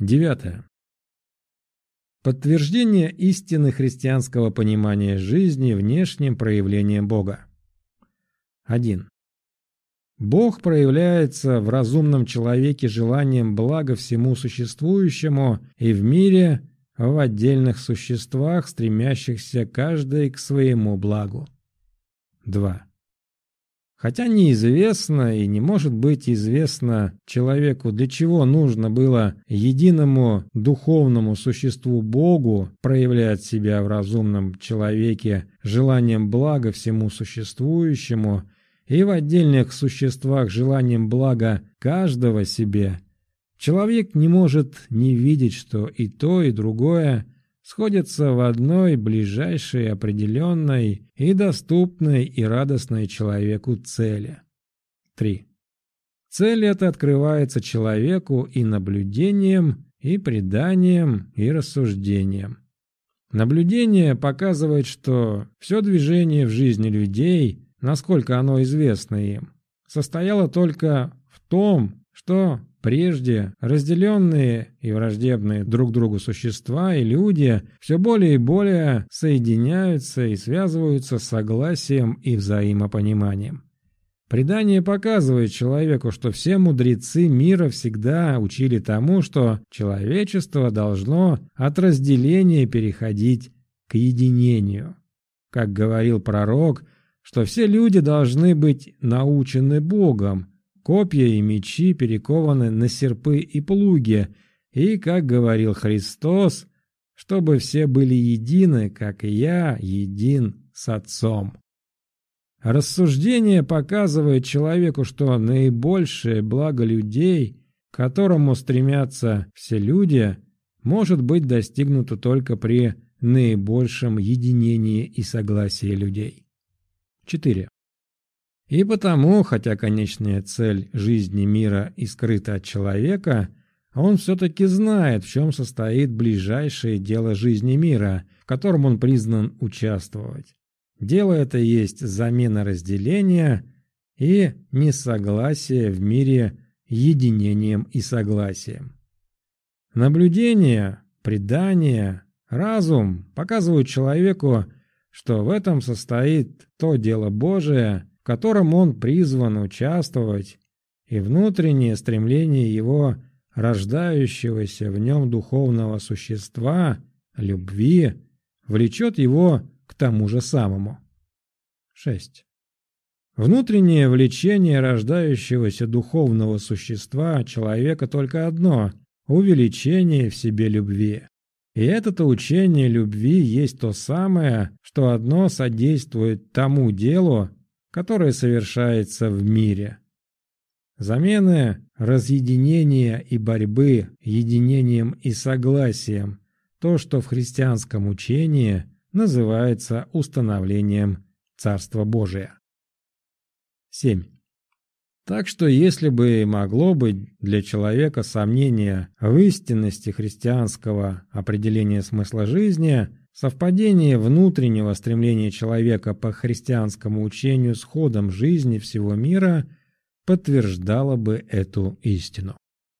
Девятое. Подтверждение истины христианского понимания жизни внешним проявлением Бога. 1. Бог проявляется в разумном человеке желанием блага всему существующему и в мире, в отдельных существах, стремящихся каждый к своему благу. 2. Хотя неизвестно и не может быть известно человеку, для чего нужно было единому духовному существу Богу проявлять себя в разумном человеке желанием блага всему существующему и в отдельных существах желанием блага каждого себе, человек не может не видеть, что и то, и другое сходятся в одной ближайшей определенной и доступной и радостной человеку цели. 3. Цель эта открывается человеку и наблюдением, и преданием, и рассуждением. Наблюдение показывает, что все движение в жизни людей, насколько оно известно им, состояло только в том, что Прежде разделенные и враждебные друг другу существа и люди все более и более соединяются и связываются согласием и взаимопониманием. Предание показывает человеку, что все мудрецы мира всегда учили тому, что человечество должно от разделения переходить к единению. Как говорил пророк, что все люди должны быть научены Богом, Копья и мечи перекованы на серпы и плуги, и, как говорил Христос, чтобы все были едины, как и я един с Отцом. Рассуждение показывает человеку, что наибольшее благо людей, к которому стремятся все люди, может быть достигнуто только при наибольшем единении и согласии людей. 4. И потому, хотя конечная цель жизни мира и скрыта от человека, он все-таки знает, в чем состоит ближайшее дело жизни мира, в котором он признан участвовать. Дело это есть замена разделения и несогласие в мире единением и согласием. Наблюдение, предание, разум показывают человеку, что в этом состоит то дело Божие, котором он призван участвовать, и внутреннее стремление его рождающегося в нем духовного существа, любви, влечет его к тому же самому. 6. Внутреннее влечение рождающегося духовного существа человека только одно – увеличение в себе любви. И это учение любви есть то самое, что одно содействует тому делу, которое совершается в мире. Замены разъединения и борьбы единением и согласием – то, что в христианском учении называется установлением Царства Божия. 7. Так что если бы могло быть для человека сомнение в истинности христианского определения смысла жизни – Совпадение внутреннего стремления человека по христианскому учению с ходом жизни всего мира подтверждало бы эту истину.